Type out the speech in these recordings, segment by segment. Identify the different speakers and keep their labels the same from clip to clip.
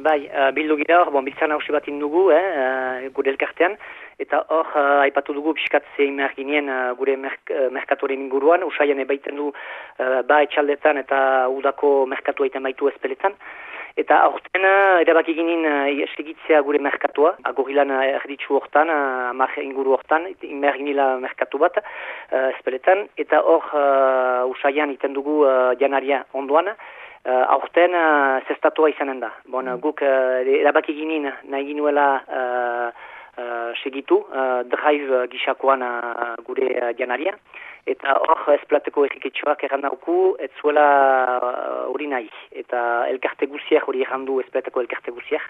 Speaker 1: Bai, uh, bildu gira hor, bon, biltzan hausi bat indugu, eh, uh, gure elkartean, eta hor, uh, aipatu dugu pixkat zein behar ginien uh, gure merk, uh, merkatuaren inguruan, usaian ebaiten du uh, ba etxaldetan eta udako merkatu egiten baitu ezpeletan. Eta aurten uh, erabaki ginen uh, segitzea gure merkatua, agorilan uh, erditzu hortan, uh, inguru hortan, inmer ginila merkatu bat uh, ezpeletan, eta hor uh, usaian iten dugu uh, janaria ondoan, Uh, aurten uh, zestatua izanen da. Bon, mm. Guk uh, erabaki ginen nahi ginuela uh, uh, segitu, uh, drive gixakoan uh, gure uh, janaria eta hor esplateko erriketxoak errandauku, ez zuela uh, hori nahi, eta elkarte guziak hori errandu esplateko elkarte guziak,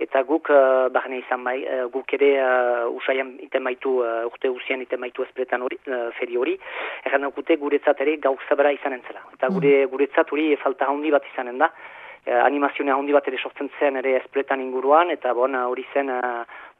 Speaker 1: eta guk, uh, barne izan bai, uh, guk ere uh, usaian iten maitu, uh, urte guzian iten maitu espletan hori, uh, feri hori, errandaukute guretzat ere gauzabara izanen zela, eta gure, mm. guretzat hori falta handi bat izanen da, uh, animazioa handi bat ere sortzen zen ere espletan inguruan, eta bon, hori zen,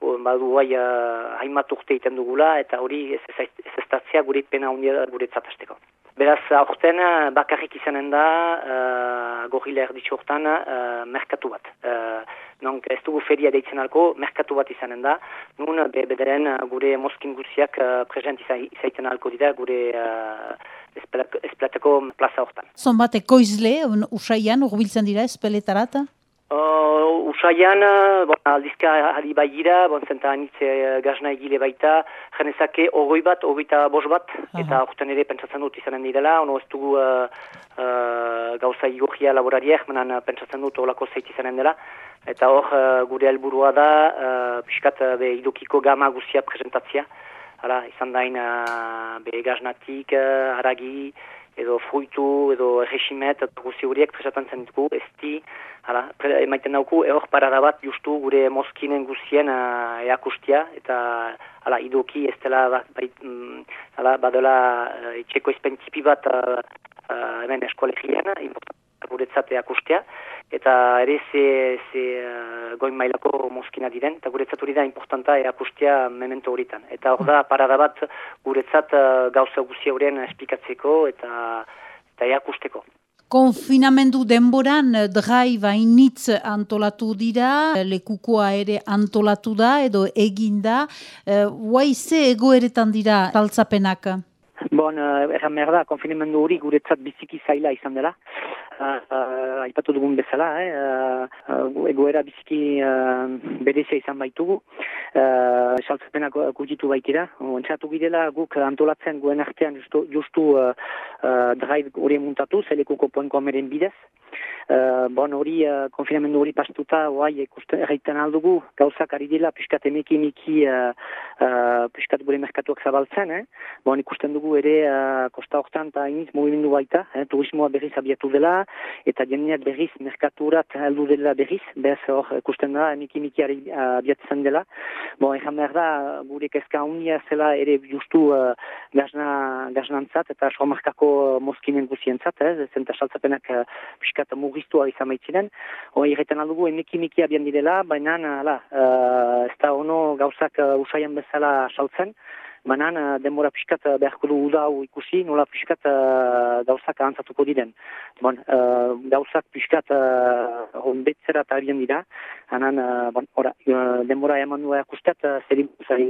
Speaker 1: badu guai uh, hainbat urte egiten dugula, eta hori ez ez gure pena hundia gure zatasteko. Beraz, aurten bakarrik izanen da, uh, gorila erditzu hortan, uh, merkatu bat. Uh, non, ez dugu feria deitzen alko, merkatu bat izanen da. Nun, be, bederen, gure moskin guziak uh, present izaiten alko dira, gure uh, esplateko plaza hortan.
Speaker 2: Zon bat, ekoizle, usaian, urbiltzen dira, espeletarat?
Speaker 1: Uh, usaian, bon, aldizka ari bai gira, bon, zenta anitz uh, gazna egile baita, jenezake ogoi bat, ogoita bos bat, eta orten ere pentsatzen dut izanen direla, ono ez dugu uh, uh, gauza igorria laborariak, menan pentsatzen dut olako zeit izanen dela, eta hor uh, gure helburua da, uh, piskat uh, be idokiko gama guzia presentatzia, Hala, izan dain uh, be gaznatik, uh, haragi, edo fruitu, edo regimet, eta guzi horiek presatzen zen dugu, ez di, hala, emaiten dauku, ehor parada bat justu gure moskinen guzien uh, eakustia, eta hala, idoki ez dela, bai, mm, hala, badela uh, etxeko izpentipi bat uh, uh, hemen eskolegian, guretzat eakustia, eta ere ze, ze uh, goin mailako moskina diren, eta guretzat hori da importanta erakustia memento horitan. Eta hor da, parada bat guretzat uh, gauza guzia horien esplikatzeko eta, eta erakusteko.
Speaker 2: Konfinamendu denboran drai bainitz antolatu dira, lekukoa ere antolatu da edo eginda, uh, guaize egoeretan dira taltzapenak?
Speaker 1: Bon, uh, erran behar da, konfinimendu hori guretzat biziki zaila izan dela. Uh, uh, aipatu dugun bezala, eh? egoera biziki uh, berezia izan baitugu. Uh, Saltzapenak gutitu baitira. Ontsatu girela guk antolatzen guen artean justu, justu uh, uh, drive hori muntatu, zelekuko poenko ameren bidez. Uh, bon, hori, uh, konfinamendu hori pastuta, oai, ikusten erraiten aldugu, gauzak ari dela, piskat emeki emeki, uh, uh, piskat gure merkatuak zabaltzen, eh? Bon, ikusten dugu ere, uh, kosta hortan eta iniz movimendu baita, eh? turismoa berriz abiatu dela, eta jendeak berriz merkaturat heldu dela berriz, bez hor, ikusten da, emeki emeki abiatzen dela. Bon, ezan behar da, gure kezka unia zela ere justu uh, gazna, gaznantzat, eta somarkako moskinen guzientzat, eh? zenta saltzapenak uh, piskat mugiztua izan baitziren. Hoi egiten aldugu emeki abian direla, baina ala, uh, ez da ono gauzak uh, usaian bezala saltzen, baina uh, denbora piskat uh, beharko du udau ikusi, nola piskat uh, gauzak ahantzatuko diren. Bon, uh, gauzak piskat uh, honbetzera eta abian dira, hanan uh, bon, ora, uh, denbora eman nua ikustat uh, zer